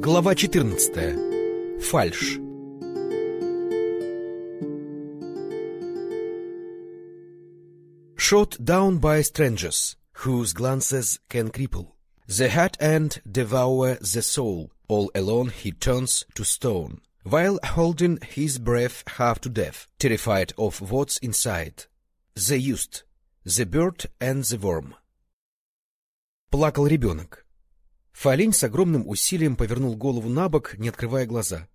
Глава 14. Фальш. Shot down by strangers, whose glances can cripple. The heart and devour the soul. All alone he turns to stone, while holding his breath half to death, terrified of what's inside. The youth, the bird and the worm. Плакал ребенок. Фалень с огромным усилием повернул голову на бок, не открывая глаза.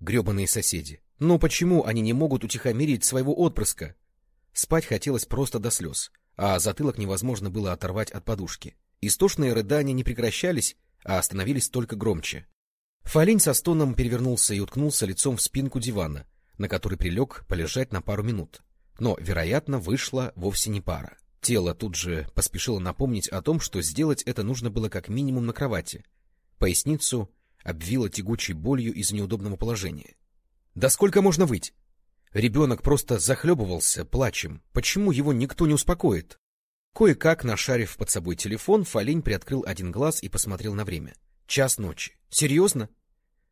Гребаные соседи. Но почему они не могут утихомирить своего отпрыска? Спать хотелось просто до слез, а затылок невозможно было оторвать от подушки. Истошные рыдания не прекращались, а становились только громче. Фалень со стоном перевернулся и уткнулся лицом в спинку дивана, на который прилег полежать на пару минут. Но, вероятно, вышла вовсе не пара. Тело тут же поспешило напомнить о том, что сделать это нужно было как минимум на кровати. Поясницу обвило тягучей болью из-за неудобного положения. Да сколько можно выть? Ребенок просто захлебывался плачем. Почему его никто не успокоит? Кое-как, нашарив под собой телефон, Фалень приоткрыл один глаз и посмотрел на время. Час ночи. Серьезно?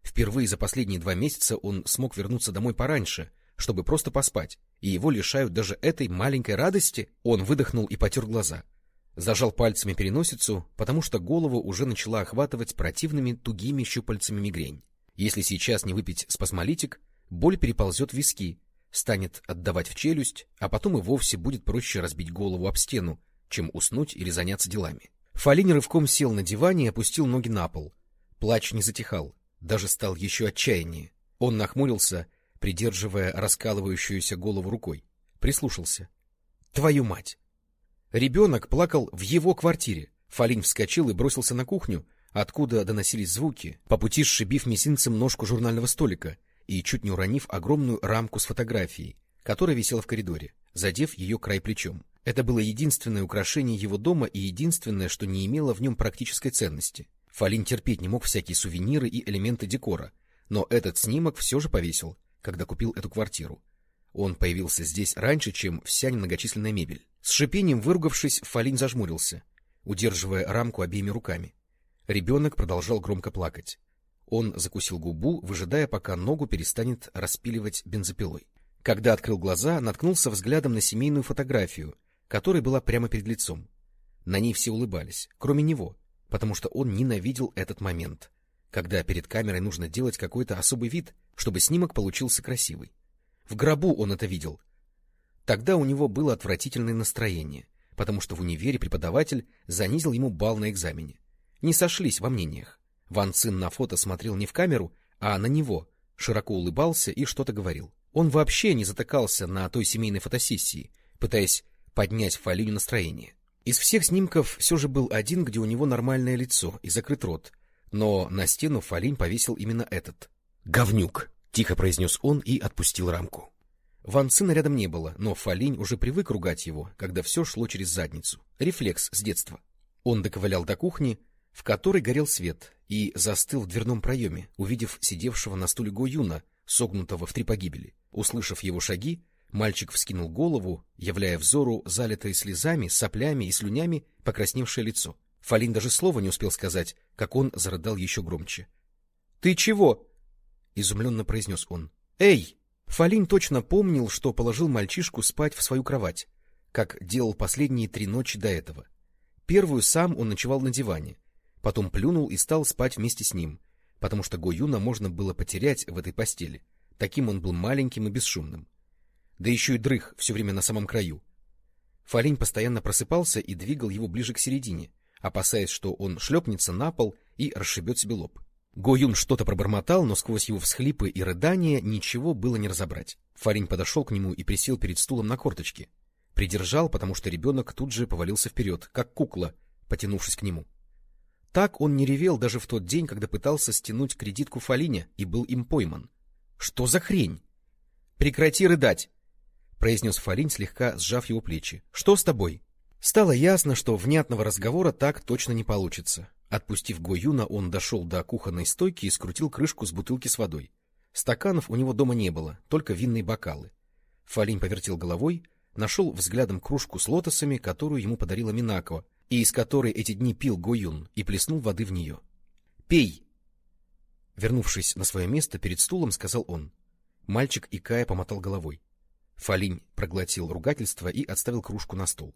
Впервые за последние два месяца он смог вернуться домой пораньше — чтобы просто поспать, и его лишают даже этой маленькой радости, он выдохнул и потер глаза. Зажал пальцами переносицу, потому что голову уже начала охватывать противными тугими щупальцами мигрень. Если сейчас не выпить спасмолитик, боль переползет в виски, станет отдавать в челюсть, а потом и вовсе будет проще разбить голову об стену, чем уснуть или заняться делами. Фалин рывком сел на диване и опустил ноги на пол. Плач не затихал, даже стал еще отчаяннее. Он нахмурился придерживая раскалывающуюся голову рукой. Прислушался. Твою мать! Ребенок плакал в его квартире. Фалин вскочил и бросился на кухню, откуда доносились звуки, по пути сшибив мизинцем ножку журнального столика и чуть не уронив огромную рамку с фотографией, которая висела в коридоре, задев ее край плечом. Это было единственное украшение его дома и единственное, что не имело в нем практической ценности. Фалин терпеть не мог всякие сувениры и элементы декора, но этот снимок все же повесил, когда купил эту квартиру. Он появился здесь раньше, чем вся немногочисленная мебель. С шипением выругавшись, Фалин зажмурился, удерживая рамку обеими руками. Ребенок продолжал громко плакать. Он закусил губу, выжидая, пока ногу перестанет распиливать бензопилой. Когда открыл глаза, наткнулся взглядом на семейную фотографию, которая была прямо перед лицом. На ней все улыбались, кроме него, потому что он ненавидел этот момент, когда перед камерой нужно делать какой-то особый вид, чтобы снимок получился красивый. В гробу он это видел. Тогда у него было отвратительное настроение, потому что в универе преподаватель занизил ему балл на экзамене. Не сошлись во мнениях. Ван Цин на фото смотрел не в камеру, а на него, широко улыбался и что-то говорил. Он вообще не затыкался на той семейной фотосессии, пытаясь поднять Фалиню настроение. Из всех снимков все же был один, где у него нормальное лицо и закрыт рот, но на стену Фалинь повесил именно этот. «Говнюк!» — тихо произнес он и отпустил рамку. Ван Цина рядом не было, но Фалинь уже привык ругать его, когда все шло через задницу. Рефлекс с детства. Он доковылял до кухни, в которой горел свет, и застыл в дверном проеме, увидев сидевшего на стуле Го Юна, согнутого в три погибели. Услышав его шаги, мальчик вскинул голову, являя взору залитое слезами, соплями и слюнями покрасневшее лицо. Фалин даже слова не успел сказать, как он зарыдал еще громче. — Ты чего? — изумленно произнес он. — Эй! Фалин точно помнил, что положил мальчишку спать в свою кровать, как делал последние три ночи до этого. Первую сам он ночевал на диване, потом плюнул и стал спать вместе с ним, потому что Гоюна можно было потерять в этой постели. Таким он был маленьким и бесшумным. Да еще и дрых все время на самом краю. Фалин постоянно просыпался и двигал его ближе к середине, опасаясь, что он шлепнется на пол и расшибет себе лоб. Го что-то пробормотал, но сквозь его всхлипы и рыдания ничего было не разобрать. Фарин подошел к нему и присел перед стулом на корточки. Придержал, потому что ребенок тут же повалился вперед, как кукла, потянувшись к нему. Так он не ревел даже в тот день, когда пытался стянуть кредитку Фалине и был им пойман. — Что за хрень? — Прекрати рыдать! — произнес Фалин, слегка сжав его плечи. — Что с тобой? Стало ясно, что внятного разговора так точно не получится. Отпустив Гоюна, он дошел до кухонной стойки и скрутил крышку с бутылки с водой. Стаканов у него дома не было, только винные бокалы. Фалин повертел головой, нашел взглядом кружку с лотосами, которую ему подарила Минако, и из которой эти дни пил Гоюн, и плеснул воды в нее. — Пей! Вернувшись на свое место перед стулом, сказал он. Мальчик икая помотал головой. Фалинь проглотил ругательство и отставил кружку на стол.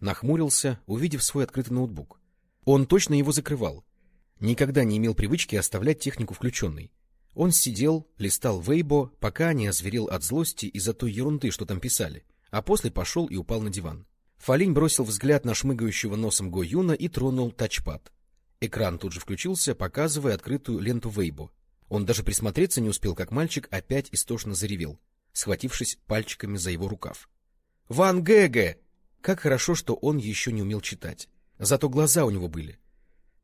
Нахмурился, увидев свой открытый ноутбук. Он точно его закрывал. Никогда не имел привычки оставлять технику включенной. Он сидел, листал Вейбо, пока не озверел от злости из-за той ерунды, что там писали, а после пошел и упал на диван. Фалинь бросил взгляд на шмыгающего носом Го Юна и тронул тачпад. Экран тут же включился, показывая открытую ленту Вейбо. Он даже присмотреться не успел, как мальчик опять истошно заревел, схватившись пальчиками за его рукав. — Ван Гэгэ! Как хорошо, что он еще не умел читать. Зато глаза у него были.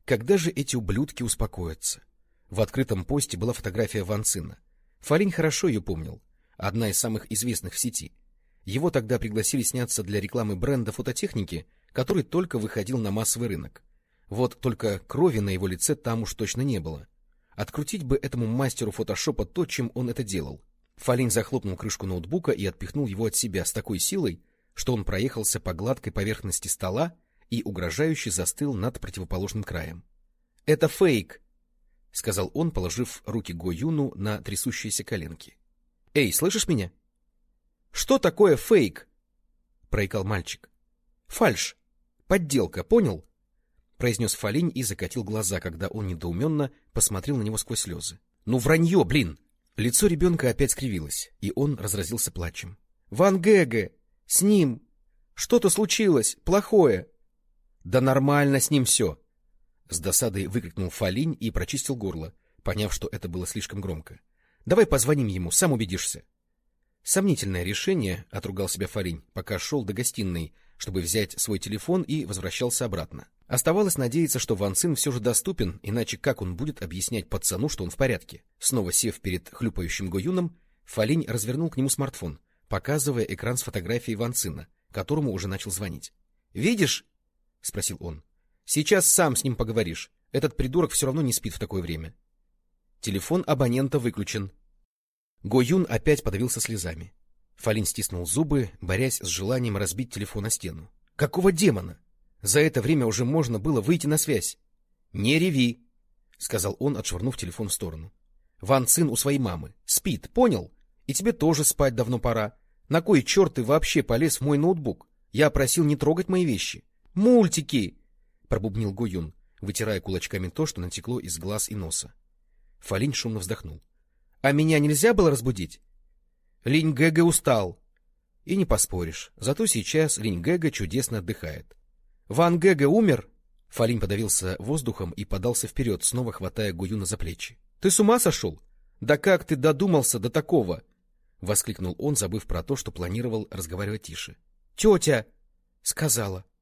Когда же эти ублюдки успокоятся? В открытом посте была фотография Ван Цина. Фалинь хорошо ее помнил. Одна из самых известных в сети. Его тогда пригласили сняться для рекламы бренда фототехники, который только выходил на массовый рынок. Вот только крови на его лице там уж точно не было. Открутить бы этому мастеру фотошопа то, чем он это делал. Фалинь захлопнул крышку ноутбука и отпихнул его от себя с такой силой, что он проехался по гладкой поверхности стола и угрожающе застыл над противоположным краем. — Это фейк! — сказал он, положив руки Го Юну на трясущиеся коленки. — Эй, слышишь меня? — Что такое фейк? — проикал мальчик. — Фальш. Подделка, понял? — произнес Фалинь и закатил глаза, когда он недоуменно посмотрел на него сквозь слезы. — Ну, вранье, блин! Лицо ребенка опять скривилось, и он разразился плачем. — Ван Гэгэ! С ним! Что-то случилось! Плохое! — Да нормально с ним все! С досадой выкрикнул Фалинь и прочистил горло, поняв, что это было слишком громко. — Давай позвоним ему, сам убедишься. Сомнительное решение, — отругал себя Фалинь, пока шел до гостиной, чтобы взять свой телефон и возвращался обратно. Оставалось надеяться, что Ван Цин все же доступен, иначе как он будет объяснять пацану, что он в порядке? Снова сев перед хлюпающим Гоюном, Фалинь развернул к нему смартфон, показывая экран с фотографией Ван Цина, которому уже начал звонить. — Видишь? — спросил он. Сейчас сам с ним поговоришь. Этот придурок все равно не спит в такое время. Телефон абонента выключен. Го Юн опять подавился слезами. Фалин стиснул зубы, борясь с желанием разбить телефон о стену. Какого демона? За это время уже можно было выйти на связь. — Не реви, — сказал он, отшвырнув телефон в сторону. — Ван Цин у своей мамы. Спит, понял? И тебе тоже спать давно пора. На кой черт ты вообще полез в мой ноутбук? Я просил не трогать мои вещи. Мультики! — пробубнил Гуюн, вытирая кулачками то, что натекло из глаз и носа. Фалинь шумно вздохнул. — А меня нельзя было разбудить? Линь Гэга устал. И не поспоришь, зато сейчас Линь Гэга чудесно отдыхает. Ван Гэга умер? Фалинь подавился воздухом и подался вперед, снова хватая Гуюна за плечи. — Ты с ума сошел? Да как ты додумался до такого? — воскликнул он, забыв про то, что планировал разговаривать тише. — Тетя! — сказала. —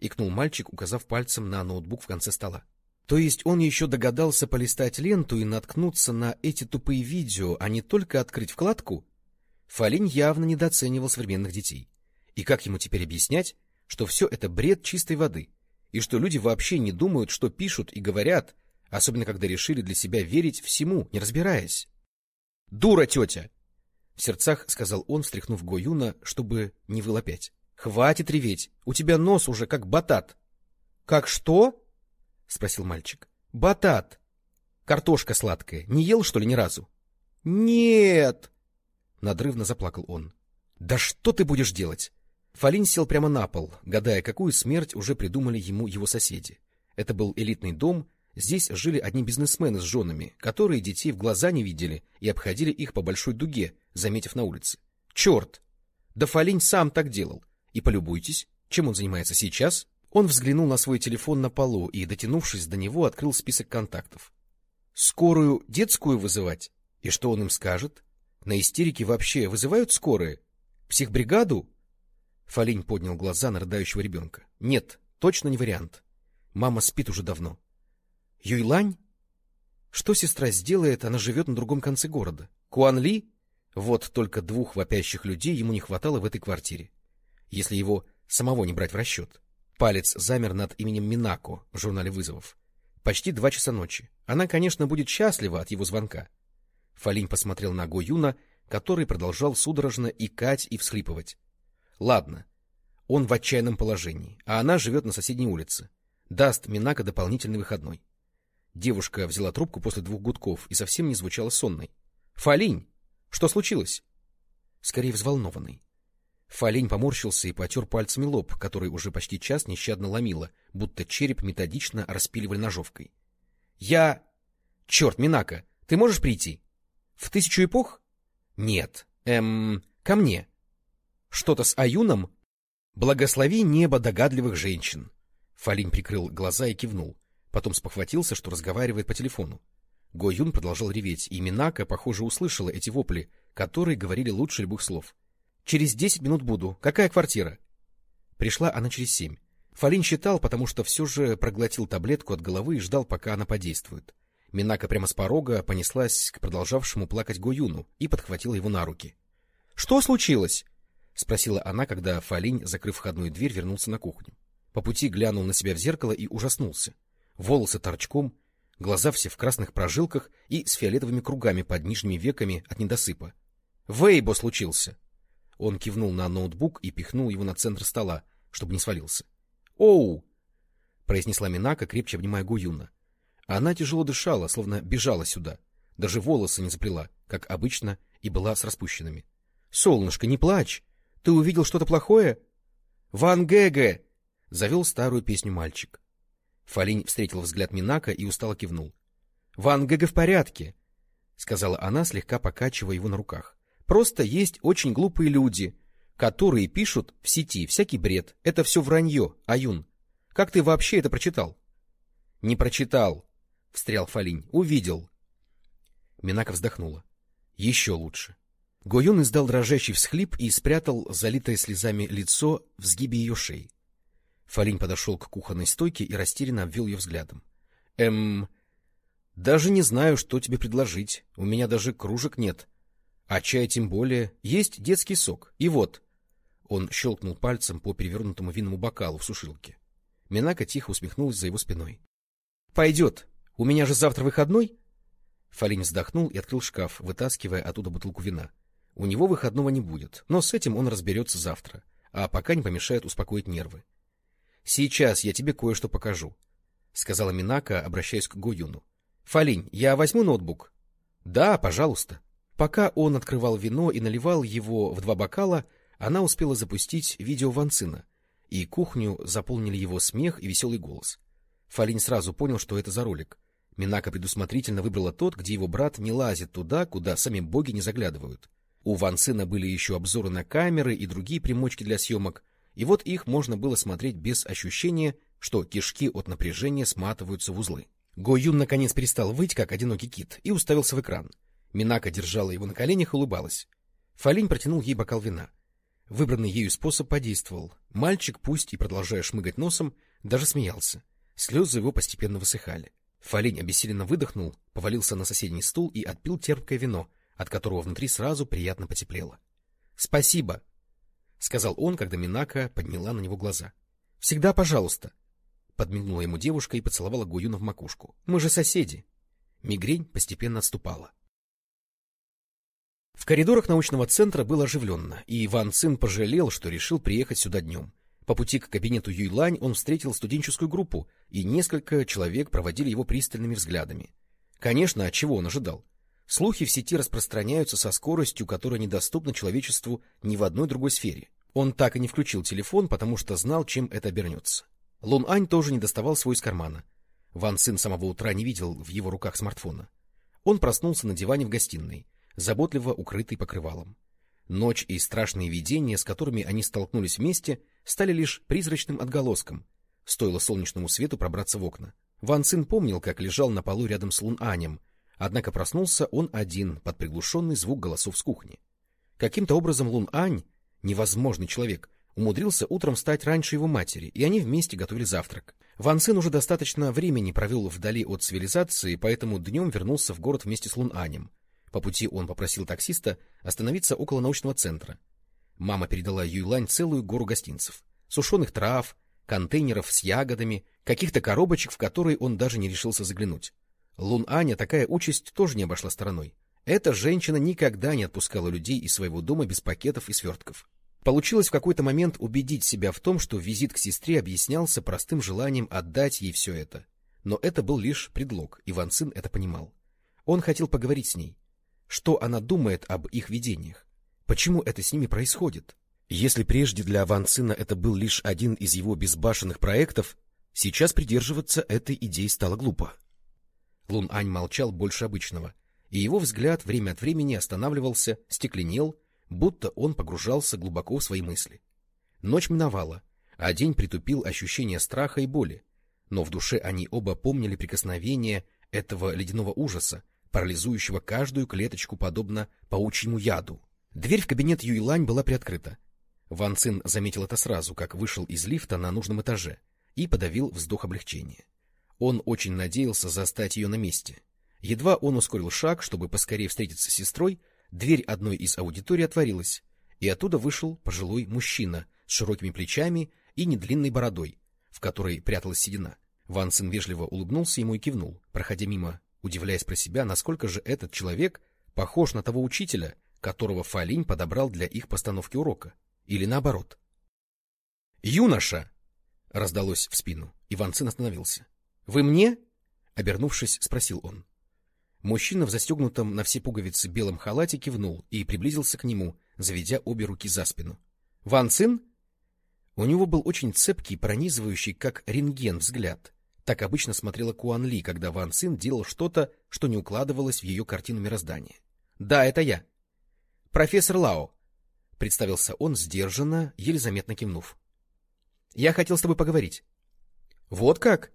икнул мальчик, указав пальцем на ноутбук в конце стола. То есть он еще догадался полистать ленту и наткнуться на эти тупые видео, а не только открыть вкладку? Фалинь явно недооценивал современных детей. И как ему теперь объяснять, что все это бред чистой воды, и что люди вообще не думают, что пишут и говорят, особенно когда решили для себя верить всему, не разбираясь? — Дура тетя! — в сердцах сказал он, встряхнув Гоюна, чтобы не выл опять. — Хватит реветь, у тебя нос уже как батат. — Как что? — спросил мальчик. — Батат. Картошка сладкая. Не ел, что ли, ни разу? — Нет! — надрывно заплакал он. — Да что ты будешь делать? Фалин сел прямо на пол, гадая, какую смерть уже придумали ему его соседи. Это был элитный дом, здесь жили одни бизнесмены с женами, которые детей в глаза не видели и обходили их по большой дуге, заметив на улице. Черт! Да Фалинь сам так делал. И полюбуйтесь, чем он занимается сейчас. Он взглянул на свой телефон на полу и, дотянувшись до него, открыл список контактов. Скорую детскую вызывать? И что он им скажет? На истерике вообще вызывают скорые? Психбригаду? Фалинь поднял глаза на рыдающего ребенка. Нет, точно не вариант. Мама спит уже давно. Юйлань? Что сестра сделает, она живет на другом конце города. Куан Вот только двух вопящих людей ему не хватало в этой квартире если его самого не брать в расчет. Палец замер над именем Минако в журнале вызовов. Почти два часа ночи. Она, конечно, будет счастлива от его звонка. Фалинь посмотрел на Го Юна, который продолжал судорожно икать и всхлипывать. Ладно, он в отчаянном положении, а она живет на соседней улице. Даст Минако дополнительный выходной. Девушка взяла трубку после двух гудков и совсем не звучала сонной. — Фалинь! Что случилось? Скорее взволнованный. Фалень поморщился и потер пальцами лоб, который уже почти час нещадно ломило, будто череп методично распиливали ножовкой. — Я... Черт, Минака, ты можешь прийти? В тысячу эпох? — Нет. Эм... Ко мне. — Что-то с Аюном? — Благослови небо догадливых женщин. Фалинь прикрыл глаза и кивнул. Потом спохватился, что разговаривает по телефону. Го Юн продолжал реветь, и Минака, похоже, услышала эти вопли, которые говорили лучше любых слов. Через десять минут буду. Какая квартира? Пришла она через семь. Фалин считал, потому что все же проглотил таблетку от головы и ждал, пока она подействует. Минака прямо с порога понеслась к продолжавшему плакать Гоюну и подхватила его на руки. — Что случилось? — спросила она, когда Фалинь, закрыв входную дверь, вернулся на кухню. По пути глянул на себя в зеркало и ужаснулся. Волосы торчком, глаза все в красных прожилках и с фиолетовыми кругами под нижними веками от недосыпа. — Вейбо случился! Он кивнул на ноутбук и пихнул его на центр стола, чтобы не свалился. «Оу!» — произнесла Минака, крепче обнимая Гуюна. Она тяжело дышала, словно бежала сюда. Даже волосы не заплела, как обычно, и была с распущенными. — Солнышко, не плачь! Ты увидел что-то плохое? — Ван Гэгэ! — завел старую песню мальчик. Фалинь встретил взгляд Минака и устало кивнул. — Ван Гэгэ в порядке! — сказала она, слегка покачивая его на руках. Просто есть очень глупые люди, которые пишут в сети всякий бред. Это все вранье, Аюн. Как ты вообще это прочитал? — Не прочитал, — встрял Фалинь. — Увидел. Минака вздохнула. — Еще лучше. Гоюн издал дрожащий всхлип и спрятал залитое слезами лицо в сгибе ее шеи. Фалинь подошел к кухонной стойке и растерянно обвел ее взглядом. — Эм... Даже не знаю, что тебе предложить. У меня даже кружек нет. А чай тем более. Есть детский сок. И вот. Он щелкнул пальцем по перевернутому винному бокалу в сушилке. Минака тихо усмехнулась за его спиной. — Пойдет. У меня же завтра выходной. Фалин вздохнул и открыл шкаф, вытаскивая оттуда бутылку вина. У него выходного не будет, но с этим он разберется завтра, а пока не помешает успокоить нервы. — Сейчас я тебе кое-что покажу, — сказала Минака, обращаясь к Гоюну. — Фалинь, я возьму ноутбук? — Да, пожалуйста. Пока он открывал вино и наливал его в два бокала, она успела запустить видео Ванцина, и кухню заполнили его смех и веселый голос. Фалин сразу понял, что это за ролик. Минака предусмотрительно выбрала тот, где его брат не лазит туда, куда сами боги не заглядывают. У Ванцина были еще обзоры на камеры и другие примочки для съемок, и вот их можно было смотреть без ощущения, что кишки от напряжения сматываются в узлы. Го Юн наконец перестал выть, как одинокий кит, и уставился в экран — Минака держала его на коленях и улыбалась. Фалинь протянул ей бокал вина. Выбранный ею способ подействовал. Мальчик, пусть и продолжая шмыгать носом, даже смеялся. Слезы его постепенно высыхали. Фалинь обессиленно выдохнул, повалился на соседний стул и отпил терпкое вино, от которого внутри сразу приятно потеплело. — Спасибо, — сказал он, когда Минака подняла на него глаза. — Всегда пожалуйста. Подмигнула ему девушка и поцеловала Гуюна в макушку. — Мы же соседи. Мигрень постепенно отступала. В коридорах научного центра было оживленно, и Иван Цин пожалел, что решил приехать сюда днем. По пути к кабинету Юйлань он встретил студенческую группу, и несколько человек проводили его пристальными взглядами. Конечно, от чего он ожидал? Слухи в сети распространяются со скоростью, которая недоступна человечеству ни в одной другой сфере. Он так и не включил телефон, потому что знал, чем это обернется. Лун Ань тоже не доставал свой из кармана. Ван Цин самого утра не видел в его руках смартфона. Он проснулся на диване в гостиной заботливо укрытый покрывалом. Ночь и страшные видения, с которыми они столкнулись вместе, стали лишь призрачным отголоском. Стоило солнечному свету пробраться в окна. Ван Цин помнил, как лежал на полу рядом с Лун Анем, однако проснулся он один под приглушенный звук голосов с кухни. Каким-то образом Лун Ань, невозможный человек, умудрился утром встать раньше его матери, и они вместе готовили завтрак. Ван Цин уже достаточно времени провел вдали от цивилизации, поэтому днем вернулся в город вместе с Лун Анем. По пути он попросил таксиста остановиться около научного центра. Мама передала Юйлань целую гору гостинцев. Сушеных трав, контейнеров с ягодами, каких-то коробочек, в которые он даже не решился заглянуть. Лун Аня такая участь тоже не обошла стороной. Эта женщина никогда не отпускала людей из своего дома без пакетов и свертков. Получилось в какой-то момент убедить себя в том, что визит к сестре объяснялся простым желанием отдать ей все это. Но это был лишь предлог, и Ван Цин это понимал. Он хотел поговорить с ней. Что она думает об их видениях? Почему это с ними происходит? Если прежде для Ван Цина это был лишь один из его безбашенных проектов, сейчас придерживаться этой идеи стало глупо. Лун Ань молчал больше обычного, и его взгляд время от времени останавливался, стекленел, будто он погружался глубоко в свои мысли. Ночь миновала, а день притупил ощущение страха и боли, но в душе они оба помнили прикосновение этого ледяного ужаса, парализующего каждую клеточку подобно паучьему яду. Дверь в кабинет Юйлань была приоткрыта. Ван Цин заметил это сразу, как вышел из лифта на нужном этаже, и подавил вздох облегчения. Он очень надеялся застать ее на месте. Едва он ускорил шаг, чтобы поскорее встретиться с сестрой, дверь одной из аудиторий отворилась, и оттуда вышел пожилой мужчина с широкими плечами и недлинной бородой, в которой пряталась седина. Ван Цин вежливо улыбнулся ему и кивнул, проходя мимо, удивляясь про себя, насколько же этот человек похож на того учителя, которого Фалинь подобрал для их постановки урока. Или наоборот. «Юноша!» — раздалось в спину. Иван Цин остановился. Вы мне? Обернувшись, спросил он. Мужчина в застегнутом на все пуговицы белом халате кивнул и приблизился к нему, заведя обе руки за спину. — Ван Цин? У него был очень цепкий, пронизывающий, как рентген, взгляд. Так обычно смотрела Куан Ли, когда Ван Цин делал что-то, что не укладывалось в ее картину мироздания. — Да, это я. — Профессор Лао, — представился он сдержанно, еле заметно кивнув. — Я хотел с тобой поговорить. — Вот как?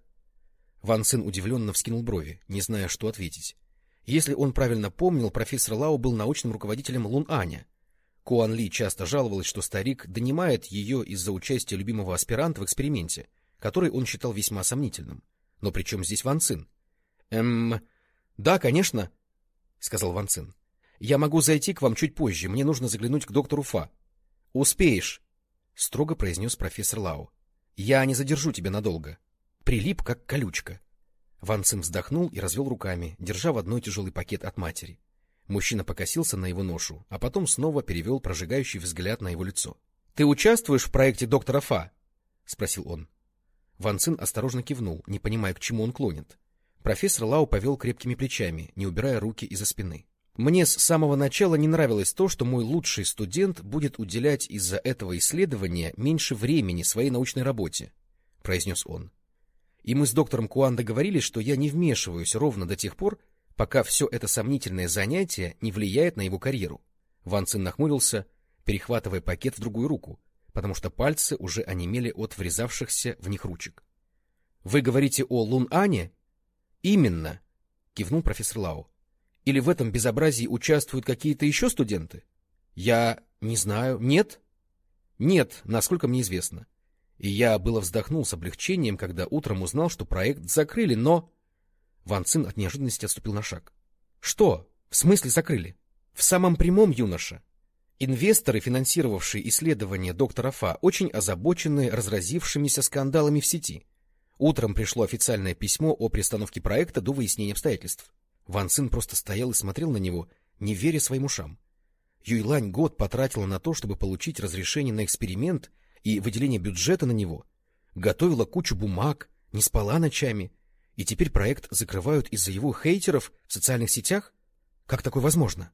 Ван Цин удивленно вскинул брови, не зная, что ответить. Если он правильно помнил, профессор Лао был научным руководителем Лун Аня. Куан Ли часто жаловалась, что старик донимает ее из-за участия любимого аспиранта в эксперименте, который он считал весьма сомнительным. Но при чем здесь Ван Цин? — Эм... Да, конечно, — сказал Ван Цин. — Я могу зайти к вам чуть позже, мне нужно заглянуть к доктору Фа. — Успеешь, — строго произнес профессор Лао. — Я не задержу тебя надолго. — прилип, как колючка. Ван Цим вздохнул и развел руками, держа в одной тяжелый пакет от матери. Мужчина покосился на его ношу, а потом снова перевел прожигающий взгляд на его лицо. — Ты участвуешь в проекте доктора Фа? — спросил он. Ван Цин осторожно кивнул, не понимая, к чему он клонит. Профессор Лао повел крепкими плечами, не убирая руки из-за спины. Мне с самого начала не нравилось то, что мой лучший студент будет уделять из-за этого исследования меньше времени своей научной работе, — произнес он. И мы с доктором Куан договорились, что я не вмешиваюсь ровно до тех пор, пока все это сомнительное занятие не влияет на его карьеру. Ван Цин нахмурился, перехватывая пакет в другую руку, потому что пальцы уже онемели от врезавшихся в них ручек. — Вы говорите о Лун Ане? — Именно, — кивнул профессор Лао. — Или в этом безобразии участвуют какие-то еще студенты? — Я не знаю. Нет? — Нет, насколько мне известно. И я было вздохнул с облегчением, когда утром узнал, что проект закрыли, но... Ван Цин от неожиданности отступил на шаг. — Что? В смысле закрыли? — В самом прямом, юноша. Инвесторы, финансировавшие исследования доктора Фа, очень озабочены разразившимися скандалами в сети. Утром пришло официальное письмо о приостановке проекта до выяснения обстоятельств. Ван Цин просто стоял и смотрел на него, не веря своим ушам. Юйлань год потратила на то, чтобы получить разрешение на эксперимент — и выделение бюджета на него, готовила кучу бумаг, не спала ночами, и теперь проект закрывают из-за его хейтеров в социальных сетях? Как такое возможно?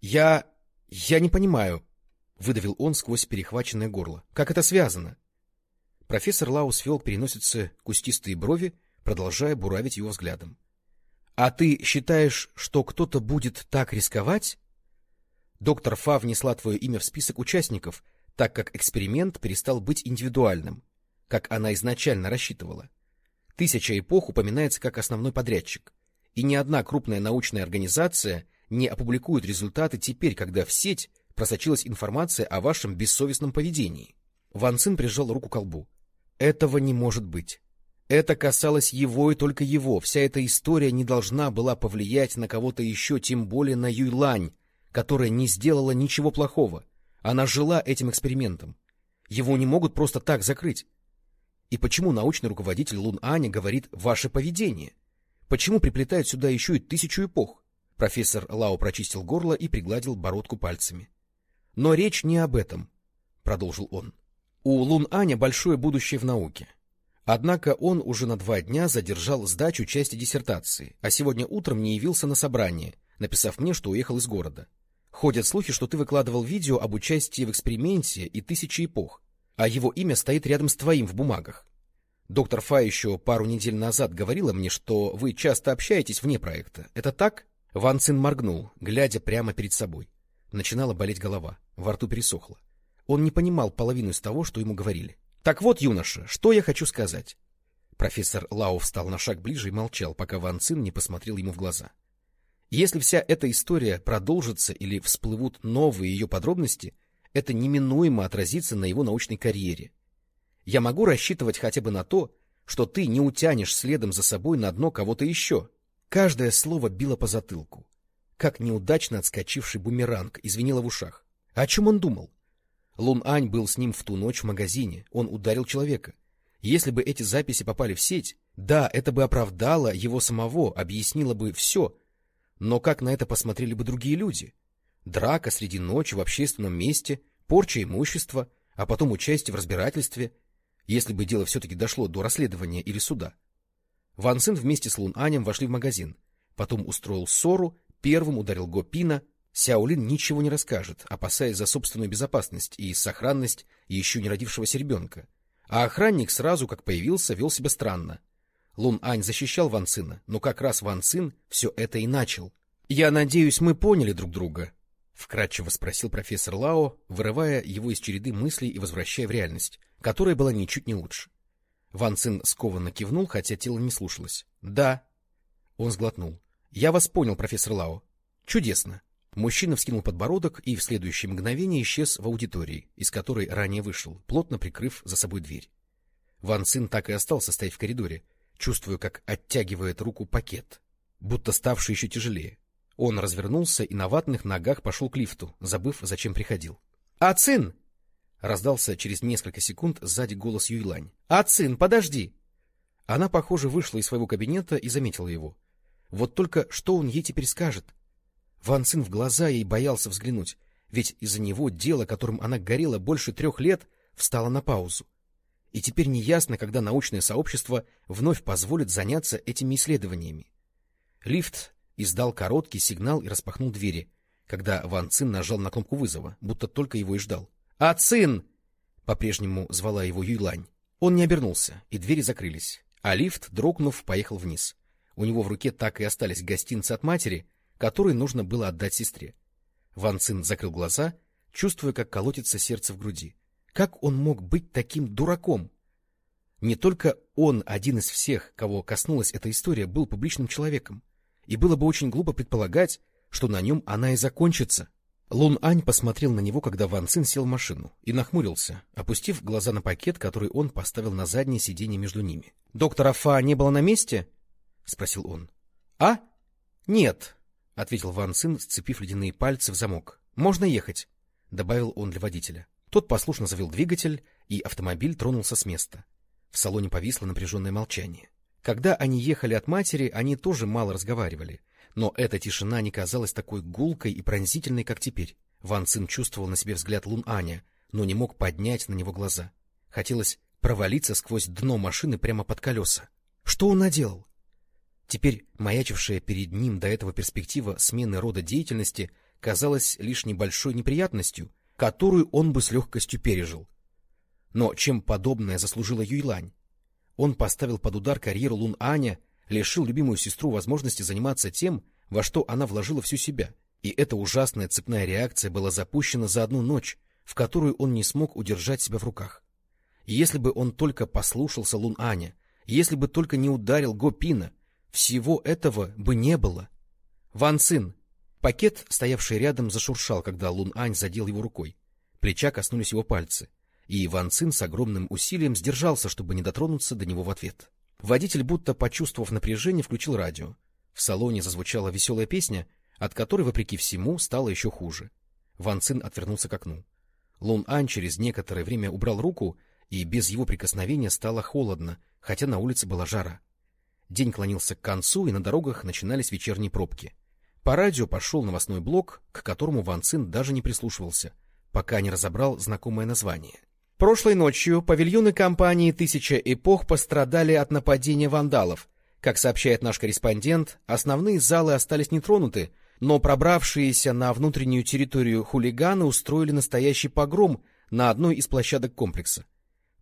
Я... я не понимаю, — выдавил он сквозь перехваченное горло. Как это связано? Профессор Лау свел к переносице кустистые брови, продолжая буравить его взглядом. — А ты считаешь, что кто-то будет так рисковать? Доктор Фа внесла твое имя в список участников, так как эксперимент перестал быть индивидуальным, как она изначально рассчитывала. Тысяча эпох упоминается как основной подрядчик, и ни одна крупная научная организация не опубликует результаты теперь, когда в сеть просочилась информация о вашем бессовестном поведении. Ван Цин прижал руку к колбу. Этого не может быть. Это касалось его и только его. Вся эта история не должна была повлиять на кого-то еще, тем более на Юйлань, которая не сделала ничего плохого. Она жила этим экспериментом. Его не могут просто так закрыть. И почему научный руководитель Лун Аня говорит «ваше поведение»? Почему приплетают сюда еще и тысячу эпох? Профессор Лао прочистил горло и пригладил бородку пальцами. Но речь не об этом, продолжил он. У Лун Аня большое будущее в науке. Однако он уже на два дня задержал сдачу части диссертации, а сегодня утром не явился на собрание, написав мне, что уехал из города. Ходят слухи, что ты выкладывал видео об участии в эксперименте и тысячи эпох, а его имя стоит рядом с твоим в бумагах. Доктор Фа еще пару недель назад говорила мне, что вы часто общаетесь вне проекта. Это так? Ван Цин моргнул, глядя прямо перед собой. Начинала болеть голова, во рту пересохло. Он не понимал половину из того, что ему говорили. Так вот, юноша, что я хочу сказать. Профессор Лао встал на шаг ближе и молчал, пока Ван Цин не посмотрел ему в глаза. Если вся эта история продолжится или всплывут новые ее подробности, это неминуемо отразится на его научной карьере. Я могу рассчитывать хотя бы на то, что ты не утянешь следом за собой на дно кого-то еще. Каждое слово било по затылку. Как неудачно отскочивший бумеранг извинило в ушах. О чем он думал? Лун Ань был с ним в ту ночь в магазине, он ударил человека. Если бы эти записи попали в сеть, да, это бы оправдало его самого, объяснило бы все, но как на это посмотрели бы другие люди? Драка среди ночи в общественном месте, порча имущества, а потом участие в разбирательстве, если бы дело все-таки дошло до расследования или суда. Ван Цин вместе с Лун Анем вошли в магазин, потом устроил ссору, первым ударил Го Пина. Сяолин ничего не расскажет, опасаясь за собственную безопасность и сохранность еще не родившегося ребенка. А охранник сразу, как появился, вел себя странно. Лун Ань защищал Ван Цина, но как раз Ван Цин все это и начал. — Я надеюсь, мы поняли друг друга? — вкратчиво спросил профессор Лао, вырывая его из череды мыслей и возвращая в реальность, которая была ничуть не лучше. Ван Цин скованно кивнул, хотя тело не слушалось. — Да. Он сглотнул. — Я вас понял, профессор Лао. — Чудесно. Мужчина вскинул подбородок и в следующее мгновение исчез в аудитории, из которой ранее вышел, плотно прикрыв за собой дверь. Ван Цин так и остался стоять в коридоре, чувствуя, как оттягивает руку пакет, будто ставший еще тяжелее. Он развернулся и на ватных ногах пошел к лифту, забыв, зачем приходил. — Ацин! — раздался через несколько секунд сзади голос Юйлань. — Ацин, подожди! Она, похоже, вышла из своего кабинета и заметила его. Вот только что он ей теперь скажет? Ван Цин в глаза ей боялся взглянуть, ведь из-за него дело, которым она горела больше трех лет, встало на паузу и теперь неясно, когда научное сообщество вновь позволит заняться этими исследованиями. Лифт издал короткий сигнал и распахнул двери, когда Ван Цин нажал на кнопку вызова, будто только его и ждал. «А Цин!» — по-прежнему звала его Юйлань. Он не обернулся, и двери закрылись, а лифт, дрогнув, поехал вниз. У него в руке так и остались гостинцы от матери, которые нужно было отдать сестре. Ван Цин закрыл глаза, чувствуя, как колотится сердце в груди. Как он мог быть таким дураком? Не только он, один из всех, кого коснулась эта история, был публичным человеком, и было бы очень глупо предполагать, что на нем она и закончится. Лун Ань посмотрел на него, когда Ван Цин сел в машину, и нахмурился, опустив глаза на пакет, который он поставил на заднее сиденье между ними. — Доктора Фа не было на месте? — спросил он. — А? — Нет, — ответил Ван Цин, сцепив ледяные пальцы в замок. — Можно ехать, — добавил он для водителя. Тот послушно завел двигатель, и автомобиль тронулся с места. В салоне повисло напряженное молчание. Когда они ехали от матери, они тоже мало разговаривали, но эта тишина не казалась такой гулкой и пронзительной, как теперь. Ван Цин чувствовал на себе взгляд Лун Аня, но не мог поднять на него глаза. Хотелось провалиться сквозь дно машины прямо под колеса. Что он наделал? Теперь маячившая перед ним до этого перспектива смены рода деятельности казалась лишь небольшой неприятностью — которую он бы с легкостью пережил. Но чем подобное заслужила Юйлань? Он поставил под удар карьеру Лун Аня, лишил любимую сестру возможности заниматься тем, во что она вложила всю себя. И эта ужасная цепная реакция была запущена за одну ночь, в которую он не смог удержать себя в руках. Если бы он только послушался Лун Аня, если бы только не ударил Го Пина, всего этого бы не было. Ван Цин, Пакет, стоявший рядом, зашуршал, когда Лун Ань задел его рукой. Плеча коснулись его пальцы, и Иван Цин с огромным усилием сдержался, чтобы не дотронуться до него в ответ. Водитель, будто почувствовав напряжение, включил радио. В салоне зазвучала веселая песня, от которой, вопреки всему, стало еще хуже. Ван Цин отвернулся к окну. Лун Ань через некоторое время убрал руку, и без его прикосновения стало холодно, хотя на улице была жара. День клонился к концу, и на дорогах начинались вечерние пробки. По радио пошел новостной блок, к которому Ван Цин даже не прислушивался, пока не разобрал знакомое название. Прошлой ночью павильоны компании «Тысяча эпох» пострадали от нападения вандалов. Как сообщает наш корреспондент, основные залы остались нетронуты, но пробравшиеся на внутреннюю территорию хулиганы устроили настоящий погром на одной из площадок комплекса.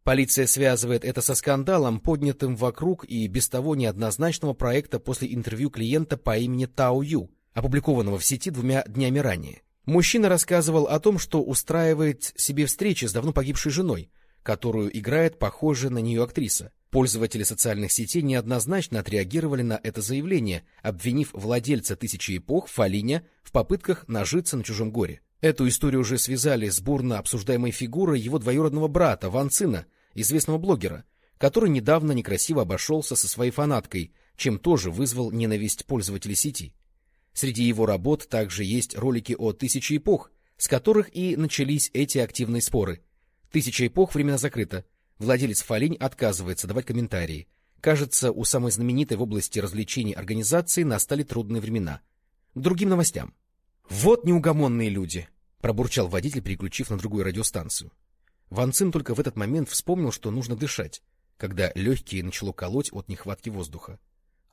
Полиция связывает это со скандалом, поднятым вокруг и без того неоднозначного проекта после интервью клиента по имени Тао Ю, опубликованного в сети двумя днями ранее. Мужчина рассказывал о том, что устраивает себе встречи с давно погибшей женой, которую играет похожая на нее актриса. Пользователи социальных сетей неоднозначно отреагировали на это заявление, обвинив владельца «Тысячи эпох» Фалиня в попытках нажиться на чужом горе. Эту историю уже связали с бурно обсуждаемой фигурой его двоюродного брата Ван Цина, известного блогера, который недавно некрасиво обошелся со своей фанаткой, чем тоже вызвал ненависть пользователей сети. Среди его работ также есть ролики о «Тысяче эпох», с которых и начались эти активные споры. «Тысяча эпох» временно закрыта. Владелец Фалинь отказывается давать комментарии. Кажется, у самой знаменитой в области развлечений организации настали трудные времена. К другим новостям. Вот неугомонные люди! пробурчал водитель, переключив на другую радиостанцию. Ван Цин только в этот момент вспомнил, что нужно дышать, когда легкие начало колоть от нехватки воздуха.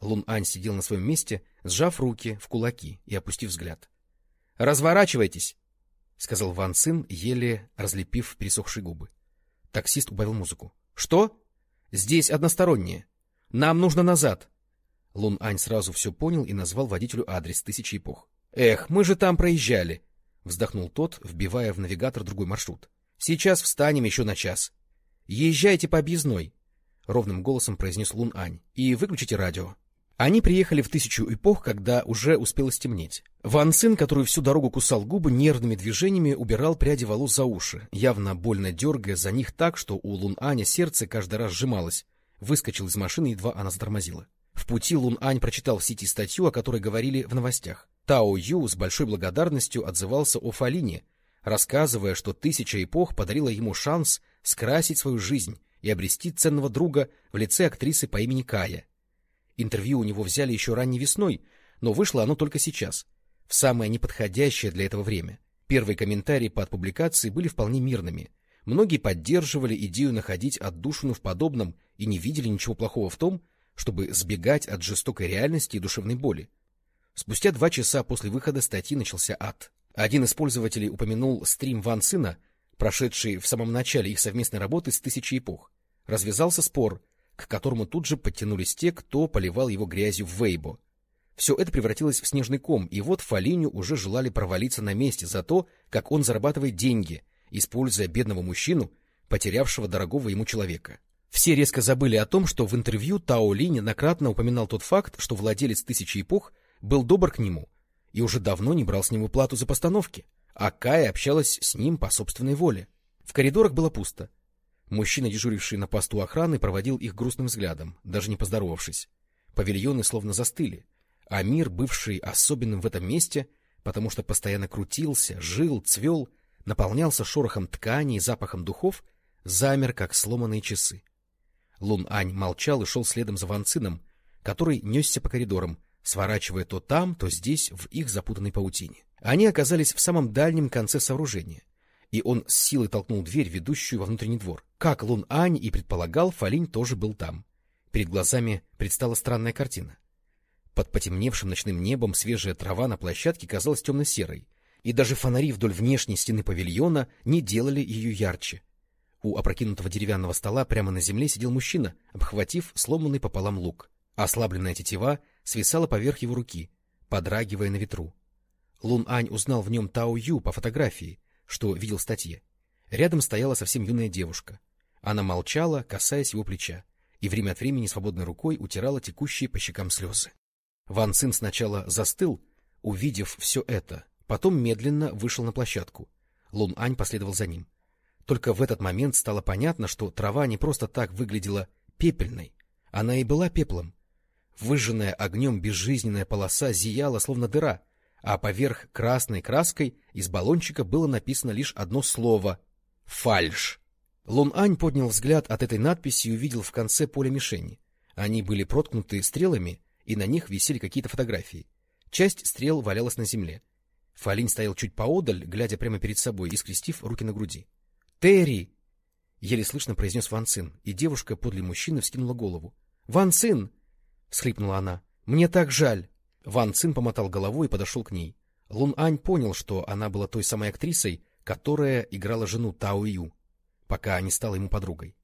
Лун Ань сидел на своем месте, сжав руки в кулаки и опустив взгляд. — Разворачивайтесь! — сказал Ван Цин, еле разлепив пересохшие губы. Таксист убавил музыку. — Что? — Здесь одностороннее. Нам нужно назад. Лун Ань сразу все понял и назвал водителю адрес тысячи эпох. — Эх, мы же там проезжали! — вздохнул тот, вбивая в навигатор другой маршрут. — Сейчас встанем еще на час. — Езжайте по объездной, — ровным голосом произнес Лун Ань, — и выключите радио. Они приехали в тысячу эпох, когда уже успело стемнеть. Ван Цин, который всю дорогу кусал губы, нервными движениями убирал пряди волос за уши, явно больно дергая за них так, что у Лун Аня сердце каждый раз сжималось. Выскочил из машины, едва она затормозила. В пути Лун Ань прочитал в сети статью, о которой говорили в новостях. Тао Ю с большой благодарностью отзывался о Фалине, рассказывая, что тысяча эпох подарила ему шанс скрасить свою жизнь и обрести ценного друга в лице актрисы по имени Кая. Интервью у него взяли еще ранней весной, но вышло оно только сейчас, в самое неподходящее для этого время. Первые комментарии под публикацией были вполне мирными. Многие поддерживали идею находить отдушину в подобном и не видели ничего плохого в том, чтобы сбегать от жестокой реальности и душевной боли. Спустя два часа после выхода статьи начался ад. Один из пользователей упомянул стрим Ван Сына, прошедший в самом начале их совместной работы с «Тысячи эпох». Развязался спор, к которому тут же подтянулись те, кто поливал его грязью в Вейбо. Все это превратилось в снежный ком, и вот Фалиню уже желали провалиться на месте за то, как он зарабатывает деньги, используя бедного мужчину, потерявшего дорогого ему человека. Все резко забыли о том, что в интервью Тао Ли неоднократно упоминал тот факт, что владелец «Тысячи эпох» был добр к нему и уже давно не брал с него плату за постановки, а Кая общалась с ним по собственной воле. В коридорах было пусто. Мужчина, дежуривший на посту охраны, проводил их грустным взглядом, даже не поздоровавшись. Павильоны словно застыли, а мир, бывший особенным в этом месте, потому что постоянно крутился, жил, цвел, наполнялся шорохом тканей и запахом духов, замер, как сломанные часы. Лун Ань молчал и шел следом за Ван Цином, который несся по коридорам, сворачивая то там, то здесь в их запутанной паутине. Они оказались в самом дальнем конце сооружения, и он с силой толкнул дверь, ведущую во внутренний двор. Как Лун Ань и предполагал, Фалинь тоже был там. Перед глазами предстала странная картина. Под потемневшим ночным небом свежая трава на площадке казалась темно-серой, и даже фонари вдоль внешней стены павильона не делали ее ярче. У опрокинутого деревянного стола прямо на земле сидел мужчина, обхватив сломанный пополам лук. Ослабленная тетива свисала поверх его руки, подрагивая на ветру. Лун Ань узнал в нем Тао Ю по фотографии, что видел в статье. Рядом стояла совсем юная девушка. Она молчала, касаясь его плеча, и время от времени свободной рукой утирала текущие по щекам слезы. Ван Цин сначала застыл, увидев все это, потом медленно вышел на площадку. Лун Ань последовал за ним. Только в этот момент стало понятно, что трава не просто так выглядела пепельной, она и была пеплом. Выжженная огнем безжизненная полоса зияла, словно дыра, а поверх красной краской из баллончика было написано лишь одно слово — «Фальш». Лун Ань поднял взгляд от этой надписи и увидел в конце поля мишени. Они были проткнуты стрелами, и на них висели какие-то фотографии. Часть стрел валялась на земле. Фалинь стоял чуть поодаль, глядя прямо перед собой и скрестив руки на груди. — Терри! — еле слышно произнес Ван Цин, и девушка подле мужчины вскинула голову. — Ван Цин! — всхлипнула она. — Мне так жаль! Ван Цин помотал головой и подошел к ней. Лун Ань понял, что она была той самой актрисой, которая играла жену Тао Ю, пока не стала ему подругой.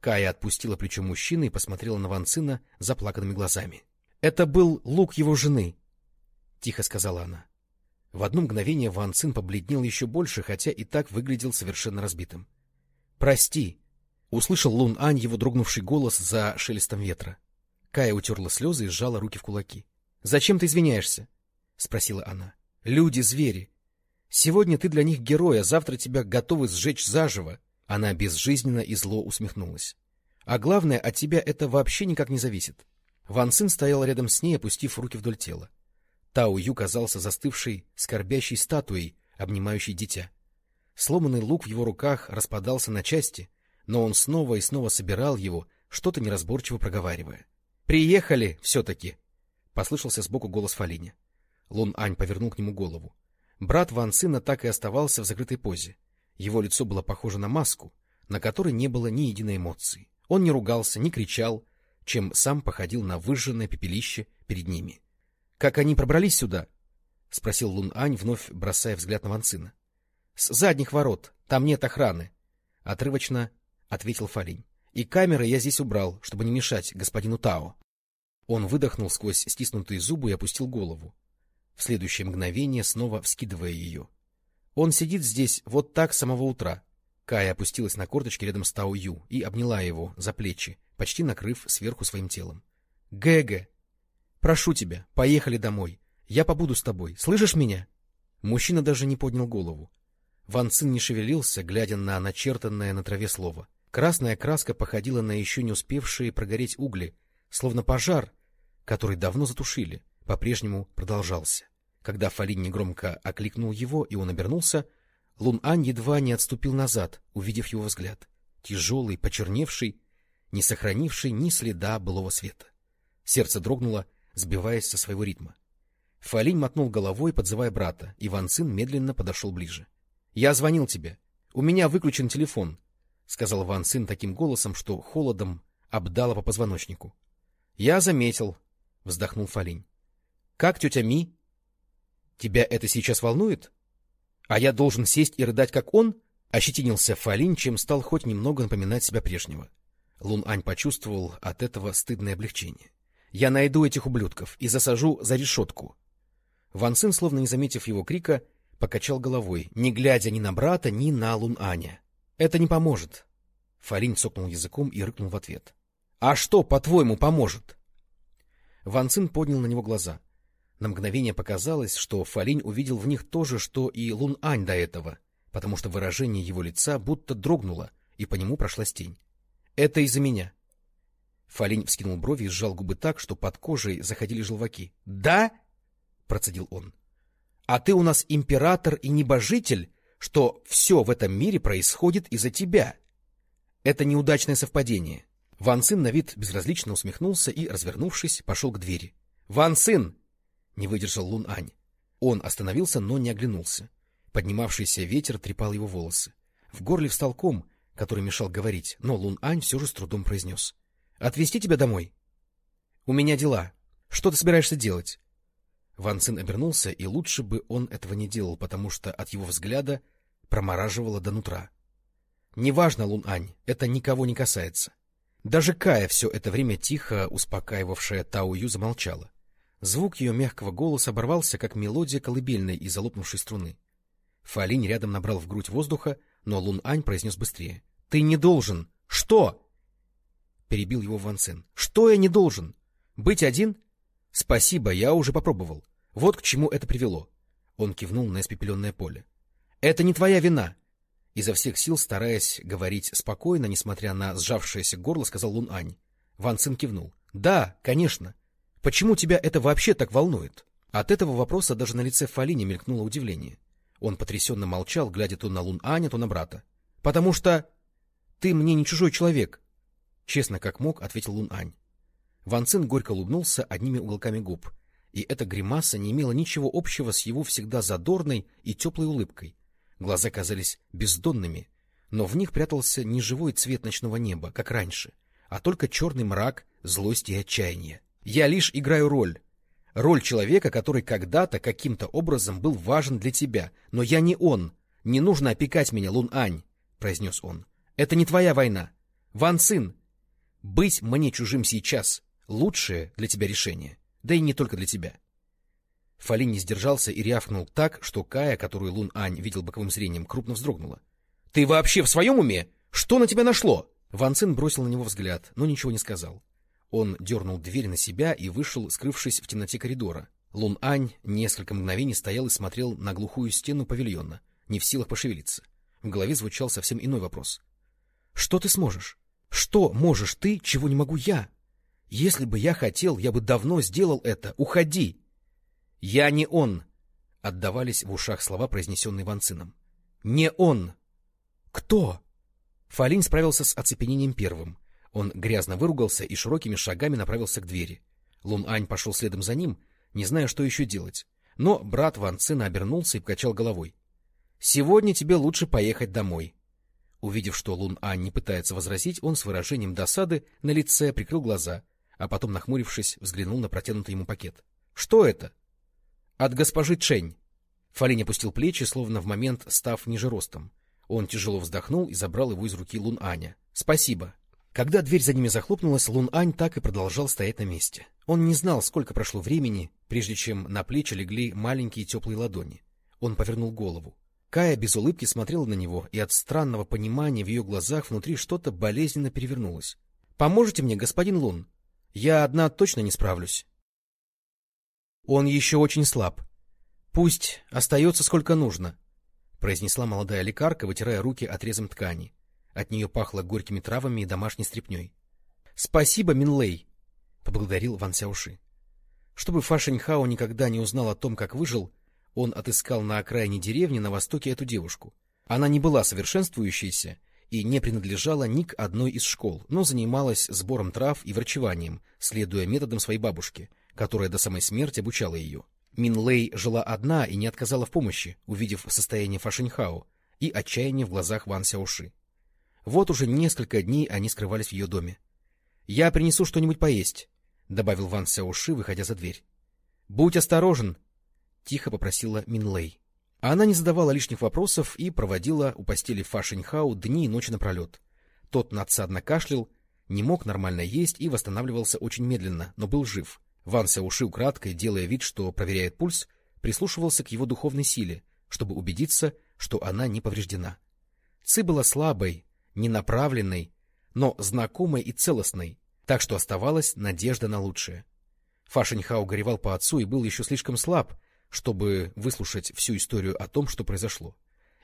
Кая отпустила плечо мужчины и посмотрела на Ван Цина заплаканными глазами. — Это был лук его жены, — тихо сказала она. В одно мгновение Ван Цин побледнел еще больше, хотя и так выглядел совершенно разбитым. — Прости! — услышал Лун Ань его дрогнувший голос за шелестом ветра. Кая утерла слезы и сжала руки в кулаки. — Зачем ты извиняешься? — спросила она. — Люди — звери. Сегодня ты для них герой, а завтра тебя готовы сжечь заживо. Она безжизненно и зло усмехнулась. — А главное, от тебя это вообще никак не зависит. Ван Цин стоял рядом с ней, опустив руки вдоль тела. Тао Ю казался застывшей, скорбящей статуей, обнимающей дитя. Сломанный лук в его руках распадался на части, но он снова и снова собирал его, что-то неразборчиво проговаривая. — Приехали все-таки! — послышался сбоку голос Фалиня. Лун Ань повернул к нему голову. Брат Ван Сына так и оставался в закрытой позе. Его лицо было похоже на маску, на которой не было ни единой эмоции. Он не ругался, не кричал, чем сам походил на выжженное пепелище перед ними. —— Как они пробрались сюда? — спросил Лун Ань, вновь бросая взгляд на Ванцина. — С задних ворот. Там нет охраны. — Отрывочно ответил Фалинь. — И камеры я здесь убрал, чтобы не мешать господину Тао. Он выдохнул сквозь стиснутые зубы и опустил голову, в следующее мгновение снова вскидывая ее. Он сидит здесь вот так с самого утра. Кая опустилась на корточки рядом с Тао Ю и обняла его за плечи, почти накрыв сверху своим телом. — Гэгэ! Прошу тебя, поехали домой. Я побуду с тобой. Слышишь меня? Мужчина даже не поднял голову. Ван Цин не шевелился, глядя на начертанное на траве слово. Красная краска походила на еще не успевшие прогореть угли, словно пожар, который давно затушили, по-прежнему продолжался. Когда Фалин негромко окликнул его, и он обернулся, Лун Ань едва не отступил назад, увидев его взгляд. Тяжелый, почерневший, не сохранивший ни следа былого света. Сердце дрогнуло, сбиваясь со своего ритма. Фалинь мотнул головой, подзывая брата, и Ван Цин медленно подошел ближе. — Я звонил тебе. У меня выключен телефон, — сказал Ван Цин таким голосом, что холодом обдало по позвоночнику. — Я заметил, — вздохнул Фалинь. — Как тетя Ми? — Тебя это сейчас волнует? А я должен сесть и рыдать, как он? — ощетинился Фалинь, чем стал хоть немного напоминать себя прежнего. Лун Ань почувствовал от этого стыдное облегчение. Я найду этих ублюдков и засажу за решетку. Ван Цин, словно не заметив его крика, покачал головой, не глядя ни на брата, ни на Лун Аня. — Это не поможет. Фарин цокнул языком и рыкнул в ответ. — А что, по-твоему, поможет? Ван Цин поднял на него глаза. На мгновение показалось, что Фалинь увидел в них то же, что и Лун Ань до этого, потому что выражение его лица будто дрогнуло, и по нему прошла тень. — Это из-за меня. Фалинь вскинул брови и сжал губы так, что под кожей заходили желваки. — Да? — процедил он. — А ты у нас император и небожитель, что все в этом мире происходит из-за тебя. Это неудачное совпадение. Ван Цин на вид безразлично усмехнулся и, развернувшись, пошел к двери. — Ван Цин! — не выдержал Лун Ань. Он остановился, но не оглянулся. Поднимавшийся ветер трепал его волосы. В горле встал ком, который мешал говорить, но Лун Ань все же с трудом произнес. — Отвезти тебя домой? — У меня дела. Что ты собираешься делать? Ван Цин обернулся, и лучше бы он этого не делал, потому что от его взгляда промораживало до нутра. — Неважно, Лун Ань, это никого не касается. Даже Кая, все это время тихо успокаивавшая Тао Ю, замолчала. Звук ее мягкого голоса оборвался, как мелодия колыбельной из залопнувшей струны. Фалинь рядом набрал в грудь воздуха, но Лун Ань произнес быстрее. — Ты не должен! Что? — перебил его Ван Цен. — Что я не должен? Быть один? — Спасибо, я уже попробовал. Вот к чему это привело. Он кивнул на испепеленное поле. — Это не твоя вина. Изо всех сил, стараясь говорить спокойно, несмотря на сжавшееся горло, сказал Лун Ань. Ван Цин кивнул. — Да, конечно. Почему тебя это вообще так волнует? От этого вопроса даже на лице Фалини мелькнуло удивление. Он потрясенно молчал, глядя то на Лун Аня, то на брата. — Потому что ты мне не чужой человек, Честно, как мог, ответил Лун Ань. Ван Цин горько улыбнулся одними уголками губ, и эта гримаса не имела ничего общего с его всегда задорной и теплой улыбкой. Глаза казались бездонными, но в них прятался не живой цвет ночного неба, как раньше, а только черный мрак, злость и отчаяние. Я лишь играю роль. Роль человека, который когда-то каким-то образом был важен для тебя, но я не он. Не нужно опекать меня, Лун Ань, — произнес он. Это не твоя война. Ван Цин, быть мне чужим сейчас — лучшее для тебя решение, да и не только для тебя. Фалин не сдержался и рявкнул так, что Кая, которую Лун Ань видел боковым зрением, крупно вздрогнула. — Ты вообще в своем уме? Что на тебя нашло? Ван Цин бросил на него взгляд, но ничего не сказал. Он дернул дверь на себя и вышел, скрывшись в темноте коридора. Лун Ань несколько мгновений стоял и смотрел на глухую стену павильона, не в силах пошевелиться. В голове звучал совсем иной вопрос. — Что ты сможешь? Что можешь ты, чего не могу я? Если бы я хотел, я бы давно сделал это. Уходи! — Я не он! — отдавались в ушах слова, произнесенные Ванцином. — Не он! — Кто? Фалин справился с оцепенением первым. Он грязно выругался и широкими шагами направился к двери. Лун Ань пошел следом за ним, не зная, что еще делать. Но брат Ван Цина обернулся и покачал головой. — Сегодня тебе лучше поехать домой. Увидев, что Лун Ань не пытается возразить, он с выражением досады на лице прикрыл глаза, а потом, нахмурившись, взглянул на протянутый ему пакет. — Что это? — От госпожи Чэнь. Фалинь опустил плечи, словно в момент став ниже ростом. Он тяжело вздохнул и забрал его из руки Лун Аня. — Спасибо. Когда дверь за ними захлопнулась, Лун Ань так и продолжал стоять на месте. Он не знал, сколько прошло времени, прежде чем на плечи легли маленькие теплые ладони. Он повернул голову. Кая без улыбки смотрела на него, и от странного понимания в ее глазах внутри что-то болезненно перевернулось. — Поможете мне, господин Лун? Я одна точно не справлюсь. Он еще очень слаб. Пусть остается сколько нужно, — произнесла молодая лекарка, вытирая руки отрезом ткани. От нее пахло горькими травами и домашней стряпней. — Спасибо, Минлей, — поблагодарил Ван Сяуши. Чтобы Фа Шэньхао никогда не узнал о том, как выжил, он отыскал на окраине деревни на востоке эту девушку. Она не была совершенствующейся и не принадлежала ни к одной из школ, но занималась сбором трав и врачеванием, следуя методам своей бабушки, которая до самой смерти обучала ее. Минлей жила одна и не отказала в помощи, увидев состояние Фашиньхао и отчаяние в глазах Ван Сяоши. Вот уже несколько дней они скрывались в ее доме. — Я принесу что-нибудь поесть, — добавил Ван Сяоши, выходя за дверь. — Будь осторожен, — тихо попросила Минлей. Она не задавала лишних вопросов и проводила у постели Фа Шиньхао дни и ночи напролет. Тот надсадно кашлял, не мог нормально есть и восстанавливался очень медленно, но был жив. Ван Сяоши украдкой, делая вид, что проверяет пульс, прислушивался к его духовной силе, чтобы убедиться, что она не повреждена. Ци была слабой, ненаправленной, но знакомой и целостной, так что оставалась надежда на лучшее. Фа Шиньхао горевал по отцу и был еще слишком слаб, чтобы выслушать всю историю о том, что произошло.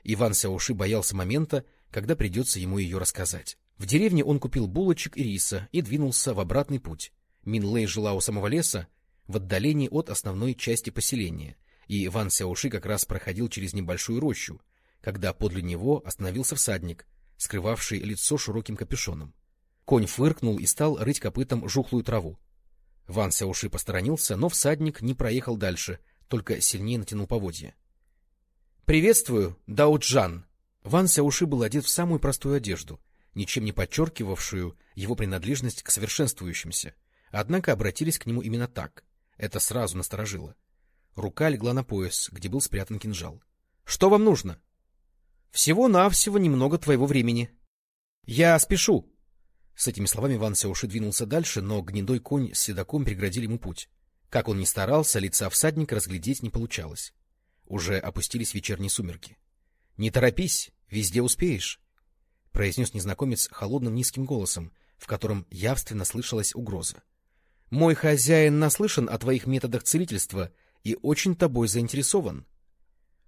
Иван Сяоши боялся момента, когда придется ему ее рассказать. В деревне он купил булочек и риса и двинулся в обратный путь. Минлей жила у самого леса, в отдалении от основной части поселения, и Иван Сяоши как раз проходил через небольшую рощу, когда подле него остановился всадник, скрывавший лицо широким капюшоном. Конь фыркнул и стал рыть копытом жухлую траву. Ван Сяоши посторонился, но всадник не проехал дальше — только сильнее натянул поводья. — Приветствую, Дауджан! Ван Сяуши был одет в самую простую одежду, ничем не подчеркивавшую его принадлежность к совершенствующимся. Однако обратились к нему именно так. Это сразу насторожило. Рука легла на пояс, где был спрятан кинжал. — Что вам нужно? — Всего-навсего немного твоего времени. — Я спешу. С этими словами Ван Сяуши двинулся дальше, но гнедой конь с седаком преградили ему путь. Как он ни старался, лица всадника разглядеть не получалось. Уже опустились вечерние сумерки. — Не торопись, везде успеешь, — произнес незнакомец холодным низким голосом, в котором явственно слышалась угроза. — Мой хозяин наслышан о твоих методах целительства и очень тобой заинтересован.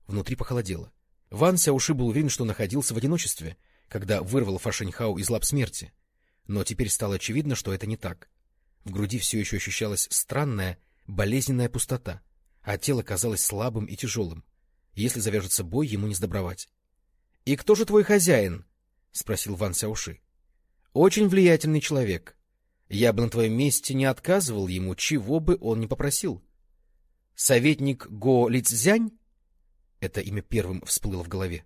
Внутри похолодело. Ван Сяуши был уверен, что находился в одиночестве, когда вырвал Фашеньхау из лап смерти. Но теперь стало очевидно, что это не так. В груди все еще ощущалась странная, болезненная пустота, а тело казалось слабым и тяжелым. Если завяжется бой, ему не сдобровать. — И кто же твой хозяин? — спросил Ван Сяуши. — Очень влиятельный человек. Я бы на твоем месте не отказывал ему, чего бы он ни попросил. — Советник Го Лицзянь? Это имя первым всплыло в голове.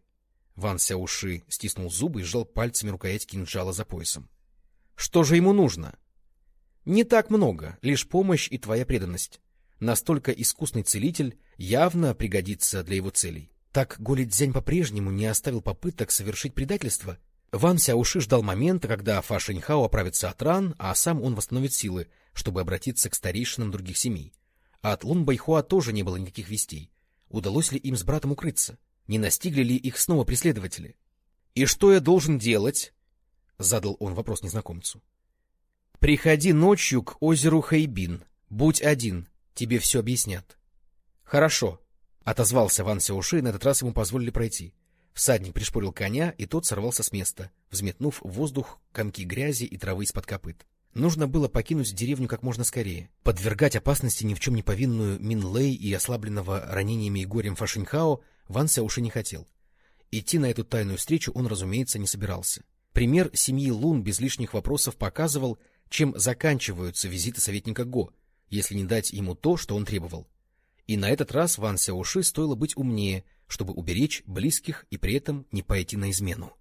Ван Сяуши стиснул зубы и сжал пальцами рукоять кинжала за поясом. — Что же ему нужно? — Не так много, лишь помощь и твоя преданность. Настолько искусный целитель явно пригодится для его целей. Так Голи Цзянь по-прежнему не оставил попыток совершить предательство. Ван Сяуши ждал момента, когда Фа Шэньхао оправится от ран, а сам он восстановит силы, чтобы обратиться к старейшинам других семей. А от Лун Байхуа тоже не было никаких вестей. Удалось ли им с братом укрыться? Не настигли ли их снова преследователи? — И что я должен делать? — задал он вопрос незнакомцу. — Приходи ночью к озеру Хайбин. Будь один, тебе все объяснят. — Хорошо, — отозвался Ван Сяуши, на этот раз ему позволили пройти. Всадник пришпорил коня, и тот сорвался с места, взметнув в воздух комки грязи и травы из-под копыт. Нужно было покинуть деревню как можно скорее. Подвергать опасности ни в чем не повинную Мин Лэй и ослабленного ранениями и горем Фашиньхао Ван Сяуши не хотел. Идти на эту тайную встречу он, разумеется, не собирался. Пример семьи Лун без лишних вопросов показывал, чем заканчиваются визиты советника Го, если не дать ему то, что он требовал. И на этот раз Ван Сяуши стоило быть умнее, чтобы уберечь близких и при этом не пойти на измену.